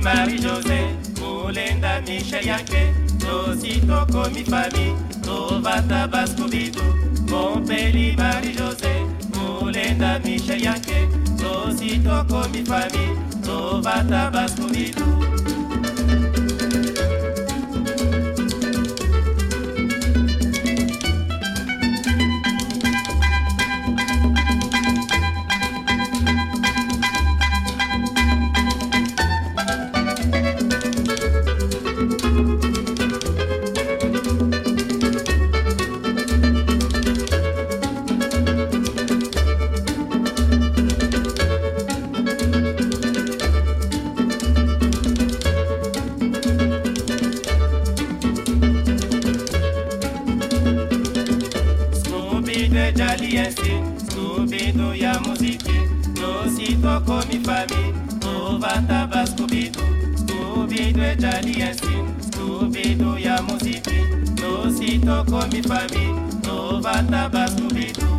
Marie-José Mulenda Michel Yanke Tositoko mi famille Tovata Baskubidu Montpellier Marie-José Mulenda Michel Yanke Tositoko mi famille Tovata Baskubidu jaliensi skubidu ya muziki. Tositoko mi fami ovataba skubidu skubidu ejaliensi skubidu ya muziki. Tositoko mi fami ovataba skubidu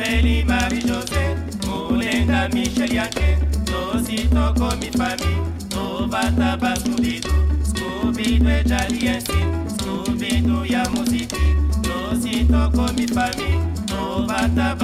Eli Marie-José Mulenga Michel Yanke Tositoko mi famille Tovata Baskubidu Skubidu ejali ensin Skubidu ya muziki Tositoko mi famille Tovata